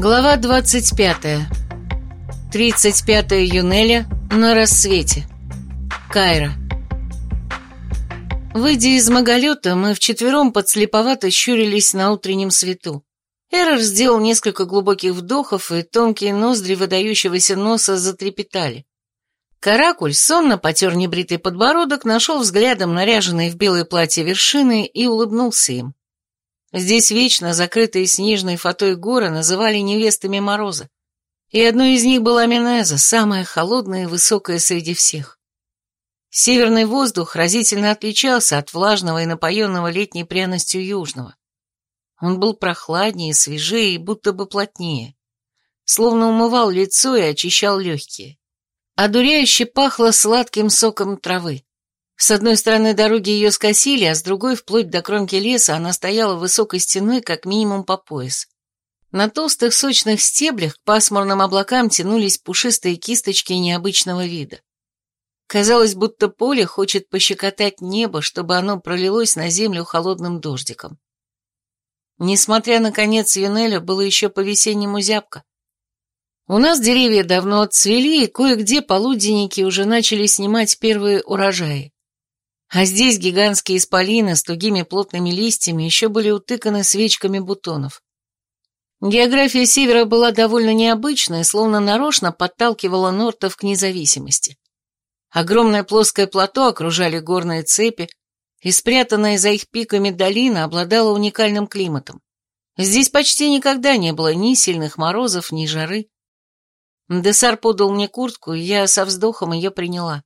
Глава 25. 35 июня на рассвете. Кайра. Выйдя из маголета, мы вчетвером подслеповато щурились на утреннем свету. Эрор сделал несколько глубоких вдохов, и тонкие ноздри выдающегося носа затрепетали. Каракуль сонно потер небритый подбородок, нашел взглядом наряженные в белое платье вершины и улыбнулся им. Здесь вечно закрытые снежной фатой горы называли невестами Мороза. И одной из них была Минеза, самая холодная и высокая среди всех. Северный воздух разительно отличался от влажного и напоенного летней пряностью южного. Он был прохладнее, свежее и будто бы плотнее. Словно умывал лицо и очищал легкие. Одуряюще пахло сладким соком травы. С одной стороны дороги ее скосили, а с другой, вплоть до кромки леса, она стояла высокой стеной как минимум по пояс. На толстых сочных стеблях к пасмурным облакам тянулись пушистые кисточки необычного вида. Казалось, будто поле хочет пощекотать небо, чтобы оно пролилось на землю холодным дождиком. Несмотря на конец Юнеля, было еще по-весеннему зябко. У нас деревья давно отцвели, и кое-где полуденники уже начали снимать первые урожаи. А здесь гигантские исполины с тугими плотными листьями еще были утыканы свечками бутонов. География Севера была довольно необычной, словно нарочно подталкивала нортов к независимости. Огромное плоское плато окружали горные цепи, и спрятанная за их пиками долина обладала уникальным климатом. Здесь почти никогда не было ни сильных морозов, ни жары. Десар подал мне куртку, и я со вздохом ее приняла.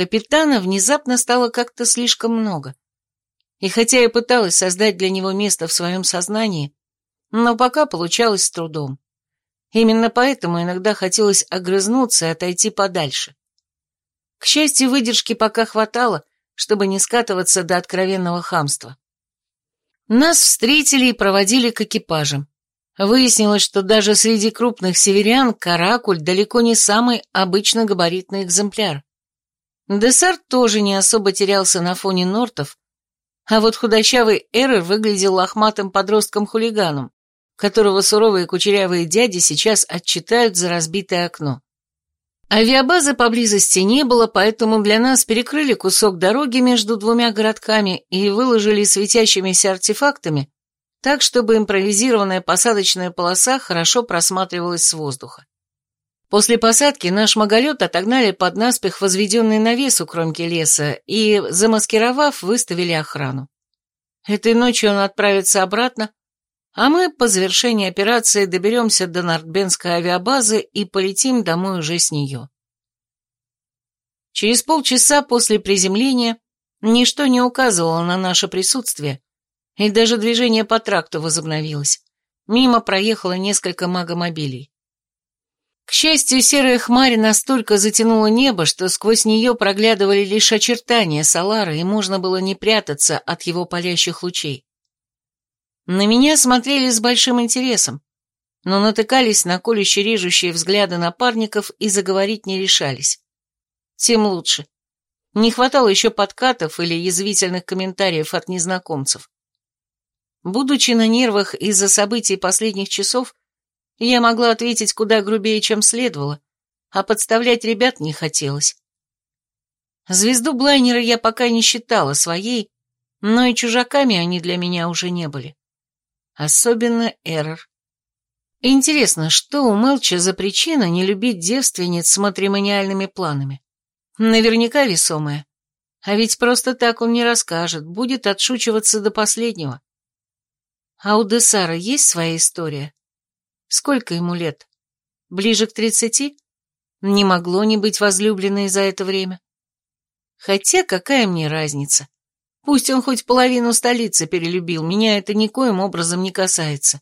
Капитана внезапно стало как-то слишком много. И хотя я пыталась создать для него место в своем сознании, но пока получалось с трудом. Именно поэтому иногда хотелось огрызнуться и отойти подальше. К счастью, выдержки пока хватало, чтобы не скатываться до откровенного хамства. Нас встретили и проводили к экипажам. Выяснилось, что даже среди крупных северян каракуль далеко не самый обычно габаритный экземпляр. Десерт тоже не особо терялся на фоне нортов, а вот худощавый Эрер выглядел лохматым подростком-хулиганом, которого суровые кучерявые дяди сейчас отчитают за разбитое окно. Авиабазы поблизости не было, поэтому для нас перекрыли кусок дороги между двумя городками и выложили светящимися артефактами, так, чтобы импровизированная посадочная полоса хорошо просматривалась с воздуха. После посадки наш маголет отогнали под наспех возведенный навес у кромки леса и, замаскировав, выставили охрану. Этой ночью он отправится обратно, а мы по завершении операции доберемся до Нортбенской авиабазы и полетим домой уже с нее. Через полчаса после приземления ничто не указывало на наше присутствие, и даже движение по тракту возобновилось. Мимо проехало несколько магомобилей. К счастью, серая хмарь настолько затянула небо, что сквозь нее проглядывали лишь очертания Салара, и можно было не прятаться от его палящих лучей. На меня смотрели с большим интересом, но натыкались на колюще-режущие взгляды напарников и заговорить не решались. Тем лучше. Не хватало еще подкатов или язвительных комментариев от незнакомцев. Будучи на нервах из-за событий последних часов, я могла ответить куда грубее, чем следовало, а подставлять ребят не хотелось. Звезду Блайнера я пока не считала своей, но и чужаками они для меня уже не были. Особенно Эррор. Интересно, что у Мелча за причина не любить девственниц с матримониальными планами? Наверняка весомая. А ведь просто так он не расскажет, будет отшучиваться до последнего. А у Десара есть своя история? Сколько ему лет? Ближе к тридцати? Не могло не быть возлюбленной за это время. Хотя какая мне разница? Пусть он хоть половину столицы перелюбил, меня это никоим образом не касается.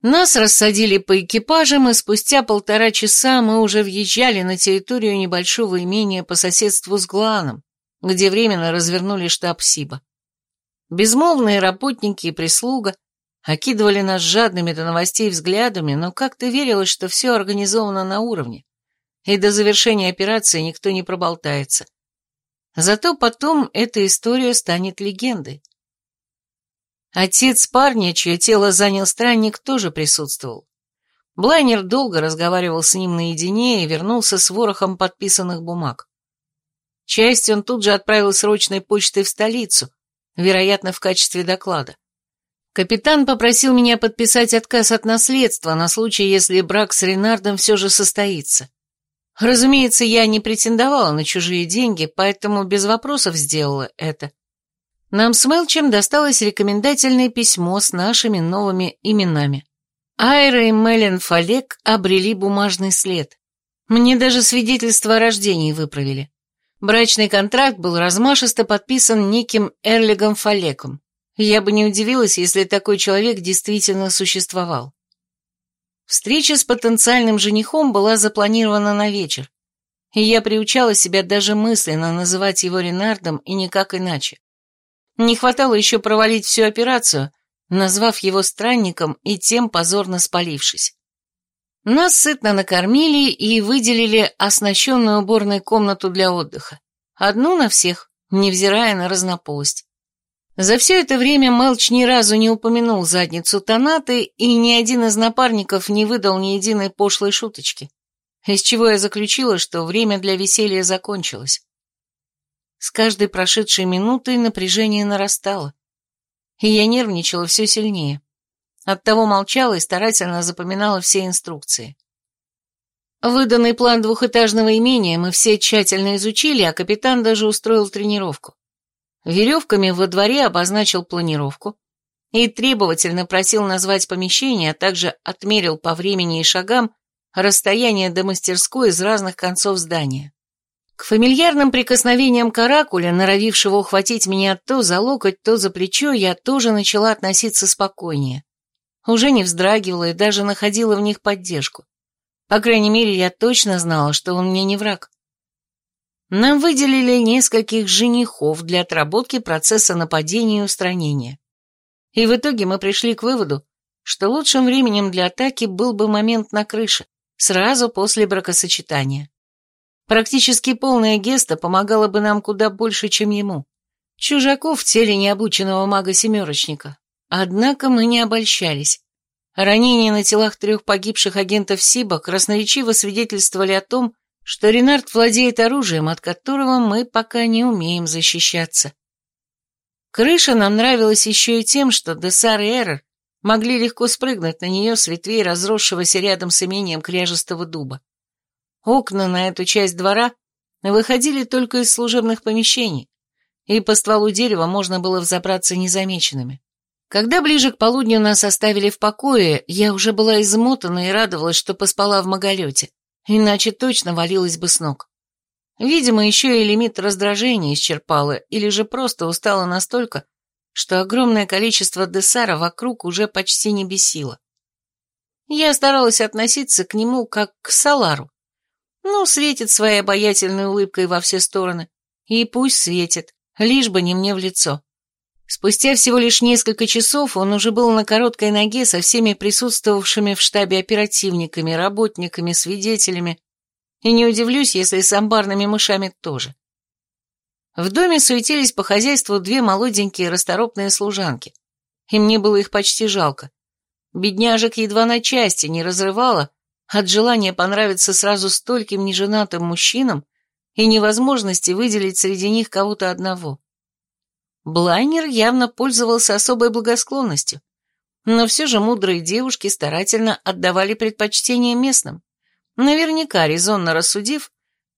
Нас рассадили по экипажам, и спустя полтора часа мы уже въезжали на территорию небольшого имения по соседству с Глааном, где временно развернули штаб Сиба. Безмолвные работники и прислуга — окидывали нас жадными до новостей взглядами, но как-то верилось, что все организовано на уровне, и до завершения операции никто не проболтается. Зато потом эта история станет легендой. Отец парня, чье тело занял странник, тоже присутствовал. Блайнер долго разговаривал с ним наедине и вернулся с ворохом подписанных бумаг. Часть он тут же отправил срочной почтой в столицу, вероятно, в качестве доклада. Капитан попросил меня подписать отказ от наследства на случай, если брак с Ренардом все же состоится. Разумеется, я не претендовала на чужие деньги, поэтому без вопросов сделала это. Нам с Мелчем досталось рекомендательное письмо с нашими новыми именами. Айра и Мелен Фалек обрели бумажный след. Мне даже свидетельство о рождении выправили. Брачный контракт был размашисто подписан неким Эрлигом Фалеком. Я бы не удивилась, если такой человек действительно существовал. Встреча с потенциальным женихом была запланирована на вечер, и я приучала себя даже мысленно называть его Ренардом и никак иначе. Не хватало еще провалить всю операцию, назвав его странником и тем позорно спалившись. Нас сытно накормили и выделили оснащенную уборной комнату для отдыха. Одну на всех, невзирая на разнополость. За все это время Мелч ни разу не упомянул задницу Танаты, и ни один из напарников не выдал ни единой пошлой шуточки, из чего я заключила, что время для веселья закончилось. С каждой прошедшей минутой напряжение нарастало, и я нервничала все сильнее. Оттого молчала и старательно запоминала все инструкции. Выданный план двухэтажного имения мы все тщательно изучили, а капитан даже устроил тренировку веревками во дворе обозначил планировку и требовательно просил назвать помещение, а также отмерил по времени и шагам расстояние до мастерской из разных концов здания. К фамильярным прикосновениям каракуля, норовившего ухватить меня то за локоть, то за плечо, я тоже начала относиться спокойнее. Уже не вздрагивала и даже находила в них поддержку. По крайней мере, я точно знала, что он мне не враг. Нам выделили нескольких женихов для отработки процесса нападения и устранения. И в итоге мы пришли к выводу, что лучшим временем для атаки был бы момент на крыше, сразу после бракосочетания. Практически полная геста помогала бы нам куда больше, чем ему. Чужаков в теле необученного мага-семерочника. Однако мы не обольщались. Ранения на телах трех погибших агентов СИБа красноречиво свидетельствовали о том, что Ренард владеет оружием, от которого мы пока не умеем защищаться. Крыша нам нравилась еще и тем, что Десар и Эрер могли легко спрыгнуть на нее с ветвей разросшегося рядом с имением кряжестого дуба. Окна на эту часть двора выходили только из служебных помещений, и по стволу дерева можно было взобраться незамеченными. Когда ближе к полудню нас оставили в покое, я уже была измотана и радовалась, что поспала в маголете иначе точно валилась бы с ног. Видимо, еще и лимит раздражения исчерпала, или же просто устала настолько, что огромное количество Десара вокруг уже почти не бесило. Я старалась относиться к нему как к Салару. Ну, светит своей обаятельной улыбкой во все стороны. И пусть светит, лишь бы не мне в лицо. Спустя всего лишь несколько часов он уже был на короткой ноге со всеми присутствовавшими в штабе оперативниками, работниками, свидетелями, и не удивлюсь, если с амбарными мышами тоже. В доме суетились по хозяйству две молоденькие расторопные служанки, и мне было их почти жалко. Бедняжек едва на части не разрывало от желания понравиться сразу стольким неженатым мужчинам и невозможности выделить среди них кого-то одного. Блайнер явно пользовался особой благосклонностью, но все же мудрые девушки старательно отдавали предпочтение местным, наверняка резонно рассудив,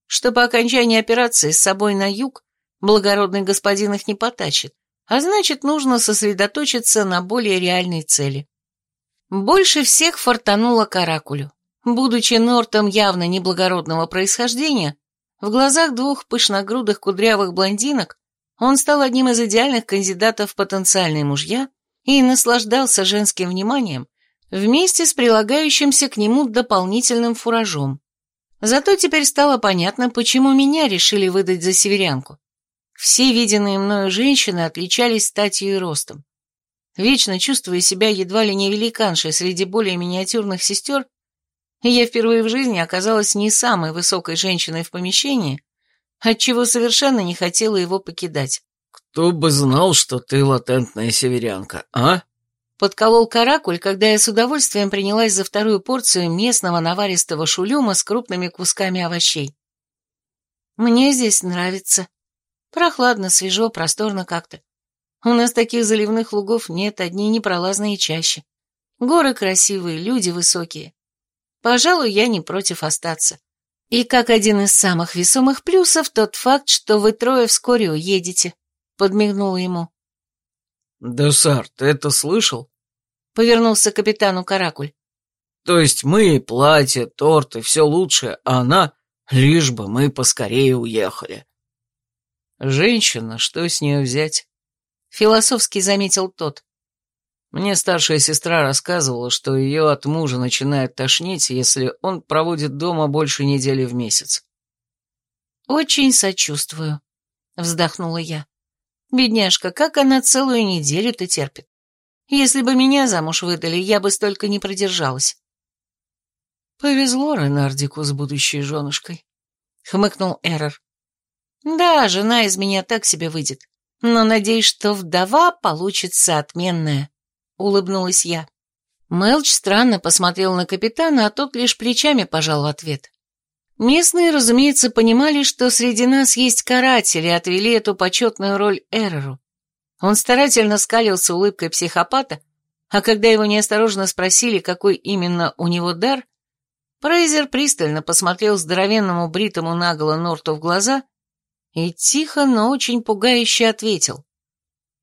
что по окончании операции с собой на юг благородный господин их не потачит, а значит, нужно сосредоточиться на более реальной цели. Больше всех фартануло каракулю. Будучи Нортом явно неблагородного происхождения, в глазах двух пышногрудых кудрявых блондинок он стал одним из идеальных кандидатов в потенциальные мужья и наслаждался женским вниманием вместе с прилагающимся к нему дополнительным фуражом. Зато теперь стало понятно, почему меня решили выдать за северянку. Все виденные мною женщины отличались статью и ростом. Вечно чувствуя себя едва ли не великаншей среди более миниатюрных сестер, я впервые в жизни оказалась не самой высокой женщиной в помещении, отчего совершенно не хотела его покидать. «Кто бы знал, что ты латентная северянка, а?» Подколол каракуль, когда я с удовольствием принялась за вторую порцию местного наваристого шулюма с крупными кусками овощей. «Мне здесь нравится. Прохладно, свежо, просторно как-то. У нас таких заливных лугов нет, одни непролазные чаще. Горы красивые, люди высокие. Пожалуй, я не против остаться. И как один из самых весомых плюсов тот факт, что вы трое вскоре уедете», — подмигнула ему. «Десар, ты это слышал?» — повернулся к капитану Каракуль. «То есть мы, платье, торт и все лучшее, а она, лишь бы мы поскорее уехали». «Женщина, что с нее взять?» — философски заметил тот. Мне старшая сестра рассказывала, что ее от мужа начинает тошнить, если он проводит дома больше недели в месяц. «Очень сочувствую», — вздохнула я. «Бедняжка, как она целую неделю-то терпит? Если бы меня замуж выдали, я бы столько не продержалась. Повезло Ренардику с будущей женушкой, хмыкнул Эррор. Да, жена из меня так себе выйдет, но надеюсь, что вдова получится отменная, улыбнулась я. Мелч странно посмотрел на капитана, а тот лишь плечами пожал в ответ. Местные, разумеется, понимали, что среди нас есть каратели, отвели эту почетную роль Эррору. Он старательно скалился улыбкой психопата, а когда его неосторожно спросили, какой именно у него дар, Прейзер пристально посмотрел здоровенному бритому наголо Норту в глаза и тихо, но очень пугающе ответил.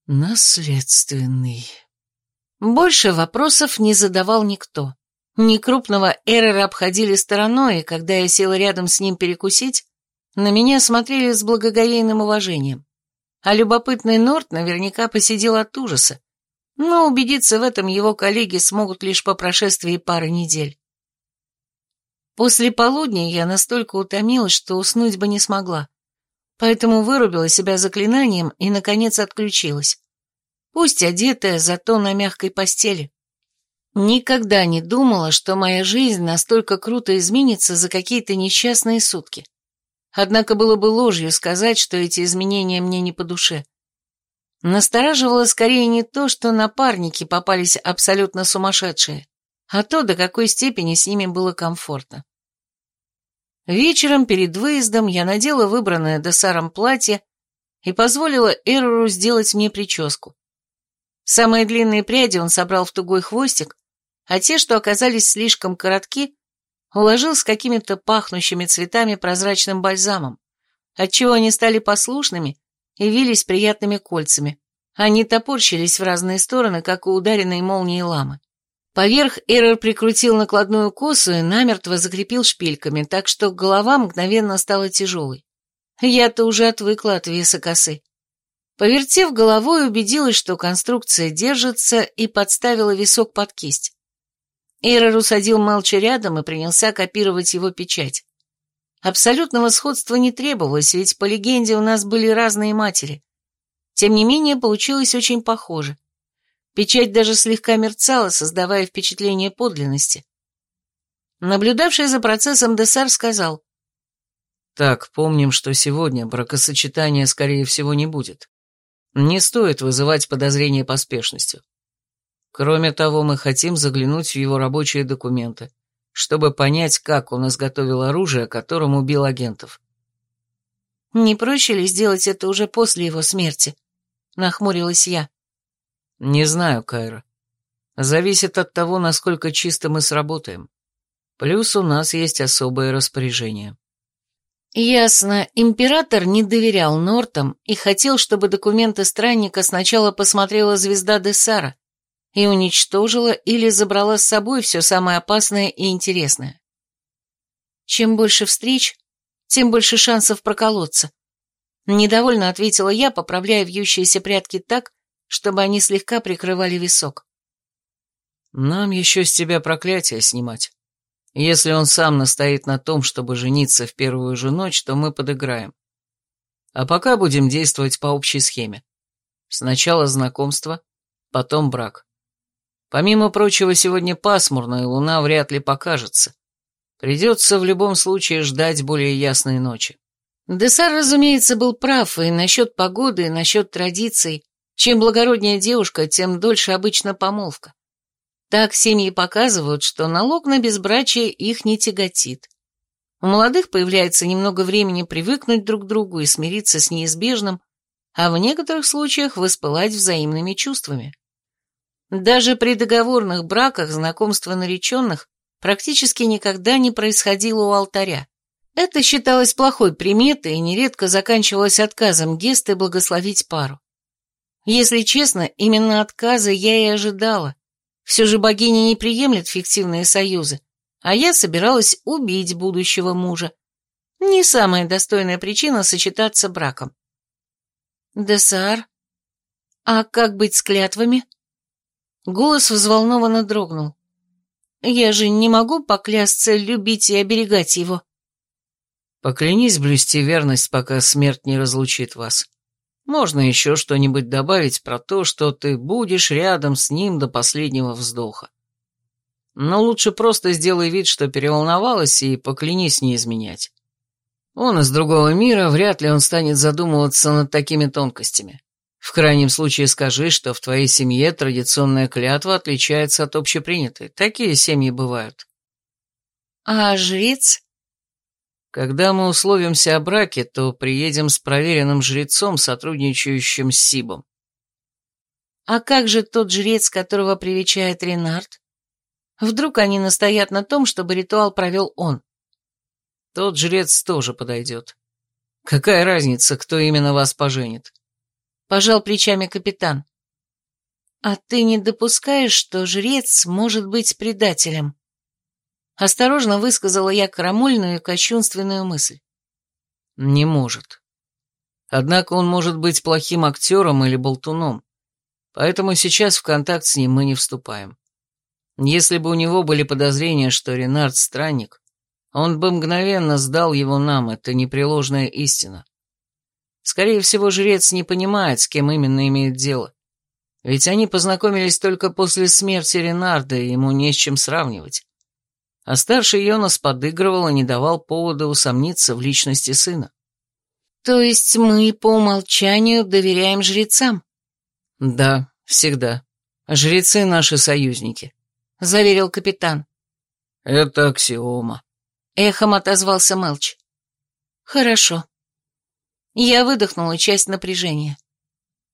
«Наследственный». Больше вопросов не задавал никто. Ни крупного Эрера обходили стороной, и когда я села рядом с ним перекусить, на меня смотрели с благоговейным уважением а любопытный Норт наверняка посидел от ужаса, но убедиться в этом его коллеги смогут лишь по прошествии пары недель. После полудня я настолько утомилась, что уснуть бы не смогла, поэтому вырубила себя заклинанием и, наконец, отключилась. Пусть одетая, зато на мягкой постели. Никогда не думала, что моя жизнь настолько круто изменится за какие-то несчастные сутки. Однако было бы ложью сказать, что эти изменения мне не по душе. Настораживало скорее не то, что напарники попались абсолютно сумасшедшие, а то, до какой степени с ними было комфортно. Вечером перед выездом я надела выбранное досаром платье и позволила Эрору сделать мне прическу. Самые длинные пряди он собрал в тугой хвостик, а те, что оказались слишком коротки, уложил с какими-то пахнущими цветами прозрачным бальзамом, отчего они стали послушными и вились приятными кольцами. Они топорщились в разные стороны, как у ударенной молнией ламы. Поверх Эрор прикрутил накладную косу и намертво закрепил шпильками, так что голова мгновенно стала тяжелой. Я-то уже отвыкла от веса косы. Повертев головой, убедилась, что конструкция держится, и подставила висок под кисть. Эйрор усадил Мелча рядом и принялся копировать его печать. Абсолютного сходства не требовалось, ведь по легенде у нас были разные матери. Тем не менее, получилось очень похоже. Печать даже слегка мерцала, создавая впечатление подлинности. Наблюдавший за процессом Десар сказал. «Так, помним, что сегодня бракосочетания, скорее всего, не будет. Не стоит вызывать подозрения поспешностью. Кроме того, мы хотим заглянуть в его рабочие документы, чтобы понять, как он изготовил оружие, которым убил агентов. «Не проще ли сделать это уже после его смерти?» — нахмурилась я. «Не знаю, Кайра. Зависит от того, насколько чисто мы сработаем. Плюс у нас есть особое распоряжение». Ясно, император не доверял Нортам и хотел, чтобы документы странника сначала посмотрела звезда Десара, и уничтожила или забрала с собой все самое опасное и интересное. Чем больше встреч, тем больше шансов проколоться. Недовольно ответила я, поправляя вьющиеся прятки так, чтобы они слегка прикрывали висок. Нам еще с тебя проклятие снимать. Если он сам настоит на том, чтобы жениться в первую же ночь, то мы подыграем. А пока будем действовать по общей схеме. Сначала знакомство, потом брак. Помимо прочего, сегодня пасмурно, и луна вряд ли покажется. Придется в любом случае ждать более ясной ночи. Десар, разумеется, был прав и насчет погоды, и насчет традиций. Чем благороднее девушка, тем дольше обычно помолвка. Так семьи показывают, что налог на безбрачие их не тяготит. У молодых появляется немного времени привыкнуть друг к другу и смириться с неизбежным, а в некоторых случаях воспылать взаимными чувствами. Даже при договорных браках знакомство нареченных практически никогда не происходило у алтаря. Это считалось плохой приметой и нередко заканчивалось отказом Гесты благословить пару. Если честно, именно отказа я и ожидала. Все же богиня не приемлет фиктивные союзы, а я собиралась убить будущего мужа. Не самая достойная причина сочетаться браком. Десар? А как быть с клятвами? Голос взволнованно дрогнул. Я же не могу поклясться любить и оберегать его. Поклянись блюсти верность, пока смерть не разлучит вас. Можно еще что-нибудь добавить про то, что ты будешь рядом с ним до последнего вздоха. Но лучше просто сделай вид, что переволновалась, и поклянись не изменять. Он из другого мира, вряд ли он станет задумываться над такими тонкостями. В крайнем случае скажи, что в твоей семье традиционная клятва отличается от общепринятой. Такие семьи бывают. А жрец? Когда мы условимся о браке, то приедем с проверенным жрецом, сотрудничающим с Сибом. А как же тот жрец, которого привечает Ренард? Вдруг они настоят на том, чтобы ритуал провел он? Тот жрец тоже подойдет. Какая разница, кто именно вас поженит? Пожал плечами капитан. А ты не допускаешь, что жрец может быть предателем? Осторожно высказала я крамольную и кощунственную мысль. Не может. Однако он может быть плохим актером или болтуном, поэтому сейчас в контакт с ним мы не вступаем. Если бы у него были подозрения, что Ренард странник, он бы мгновенно сдал его нам, это непреложная истина. Скорее всего, жрец не понимает, с кем именно имеет дело. Ведь они познакомились только после смерти Ренарда, и ему не с чем сравнивать. А старший Йонас подыгрывал и не давал повода усомниться в личности сына. То есть мы по умолчанию доверяем жрецам? Да, всегда. Жрецы наши союзники. — заверил капитан. «Это аксиома», — эхом отозвался Мелч. «Хорошо». Я выдохнула часть напряжения.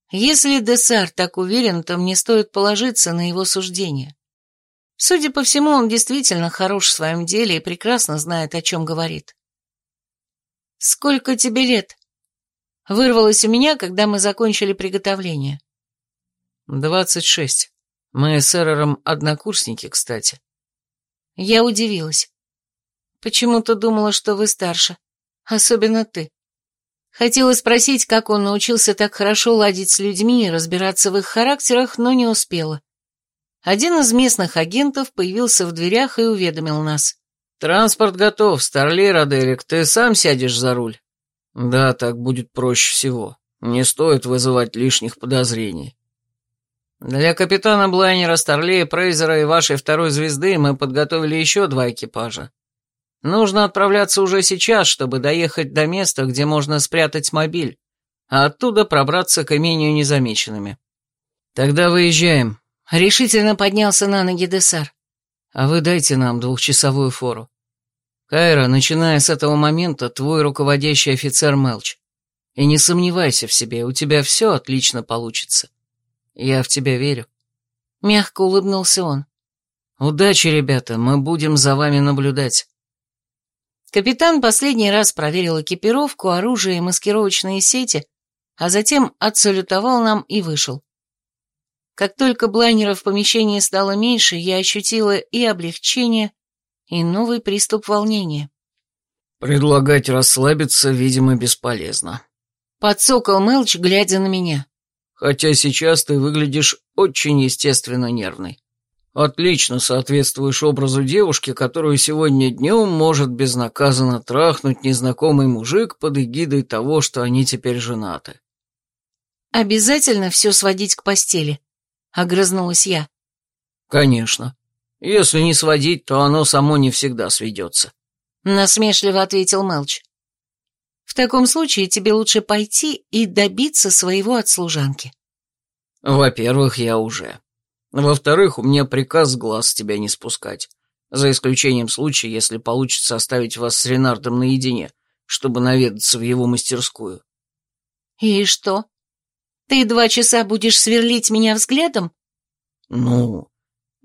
Если Десар так уверен, то мне стоит положиться на его суждение. Судя по всему, он действительно хорош в своем деле и прекрасно знает, о чем говорит. «Сколько тебе лет?» Вырвалось у меня, когда мы закончили приготовление. «Двадцать шесть». Мы с Эрером однокурсники, кстати. Я удивилась. Почему-то думала, что вы старше. Особенно ты. Хотела спросить, как он научился так хорошо ладить с людьми и разбираться в их характерах, но не успела. Один из местных агентов появился в дверях и уведомил нас. «Транспорт готов, Старли, Роделик, ты сам сядешь за руль?» «Да, так будет проще всего. Не стоит вызывать лишних подозрений». Для капитана Блайнера, Старлея, Прейзера и вашей второй звезды мы подготовили еще два экипажа. Нужно отправляться уже сейчас, чтобы доехать до места, где можно спрятать мобиль, а оттуда пробраться к имению незамеченными. Тогда выезжаем. Решительно поднялся на ноги Десар. А вы дайте нам двухчасовую фору. Кайра, начиная с этого момента, твой руководящий офицер Мелч. И не сомневайся в себе, у тебя все отлично получится. Я в тебя верю. Мягко улыбнулся он. Удачи, ребята, мы будем за вами наблюдать. Капитан последний раз проверил экипировку, оружие и маскировочные сети, а затем отсалютовал нам и вышел. Как только блайнеров в помещении стало меньше, я ощутила и облегчение, и новый приступ волнения. «Предлагать расслабиться, видимо, бесполезно», — подсокал Мелч, глядя на меня хотя сейчас ты выглядишь очень естественно нервной. Отлично соответствуешь образу девушки, которую сегодня днем может безнаказанно трахнуть незнакомый мужик под эгидой того, что они теперь женаты. «Обязательно все сводить к постели», — огрызнулась я. «Конечно. Если не сводить, то оно само не всегда сведется», — насмешливо ответил Мелч. В таком случае тебе лучше пойти и добиться своего от служанки. Во-первых, я уже. Во-вторых, у меня приказ с глаз с тебя не спускать, за исключением случая, если получится оставить вас с Ренардом наедине, чтобы наведаться в его мастерскую. И что? Ты два часа будешь сверлить меня взглядом? Ну,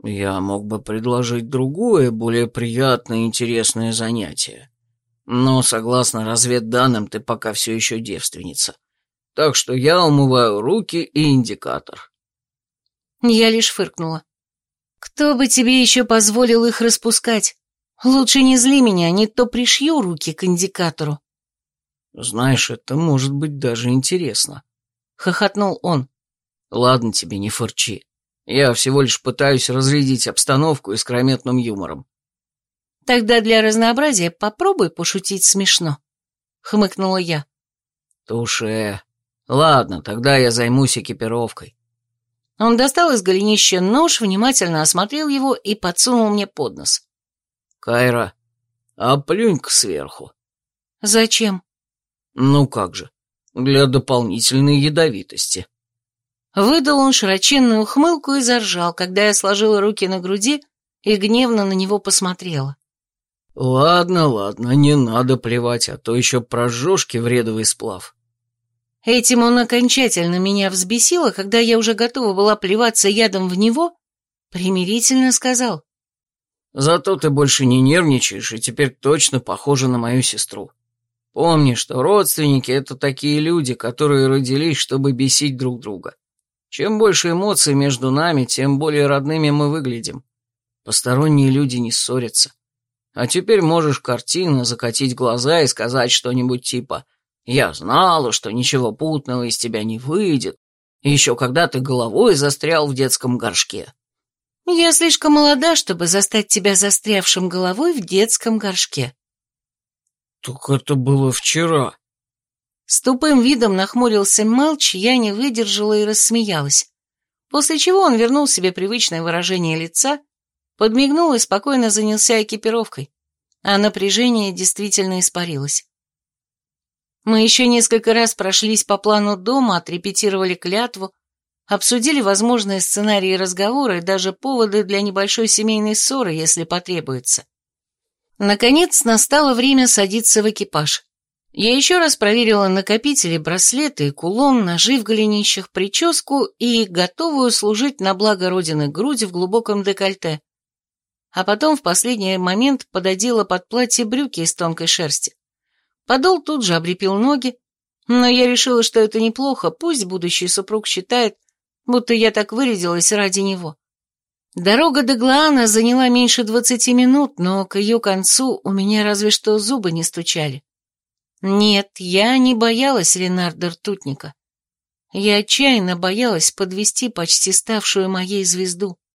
я мог бы предложить другое, более приятное и интересное занятие. Но, согласно разведданным, ты пока все еще девственница. Так что я умываю руки и индикатор. Я лишь фыркнула. Кто бы тебе еще позволил их распускать? Лучше не зли меня, не то пришью руки к индикатору. Знаешь, это может быть даже интересно. Хохотнул он. Ладно тебе, не фырчи. Я всего лишь пытаюсь разрядить обстановку искрометным юмором. Тогда для разнообразия попробуй пошутить смешно. Хмыкнула я. Туше. Ладно, тогда я займусь экипировкой. Он достал из голенища нож, внимательно осмотрел его и подсунул мне под нос. Кайра, а плюнь-ка сверху. Зачем? Ну как же, для дополнительной ядовитости. Выдал он широченную ухмылку и заржал, когда я сложила руки на груди и гневно на него посмотрела. Ладно, ладно, не надо плевать, а то еще прожжешь вредовый сплав. Этим он окончательно меня взбесило, когда я уже готова была плеваться ядом в него, примирительно сказал. Зато ты больше не нервничаешь и теперь точно похожа на мою сестру. Помни, что родственники — это такие люди, которые родились, чтобы бесить друг друга. Чем больше эмоций между нами, тем более родными мы выглядим. Посторонние люди не ссорятся. А теперь можешь картинно закатить глаза и сказать что-нибудь типа я знала, что ничего путного из тебя не выйдет, еще когда ты головой застрял в детском горшке. Я слишком молода, чтобы застать тебя застрявшим головой в детском горшке. Так это было вчера. С тупым видом нахмурился Мелч, я не выдержала и рассмеялась. После чего он вернул себе привычное выражение лица, подмигнул и спокойно занялся экипировкой, а напряжение действительно испарилось. Мы еще несколько раз прошлись по плану дома, отрепетировали клятву, обсудили возможные сценарии разговора и даже поводы для небольшой семейной ссоры, если потребуется. Наконец настало время садиться в экипаж. Я еще раз проверила накопители, браслеты, кулон, ножи в голенищах, прическу и готовую служить на благо Родины грудь в глубоком декольте. А потом в последний момент пододела под платье брюки из тонкой шерсти. Подол тут же облепил ноги, но я решила, что это неплохо, пусть будущий супруг считает, будто я так вырядилась ради него. Дорога до Глаана заняла меньше двадцати минут, но к ее концу у меня разве что зубы не стучали. Нет, я не боялась Ренарда Ртутника. Я отчаянно боялась подвести почти ставшую моей звезду.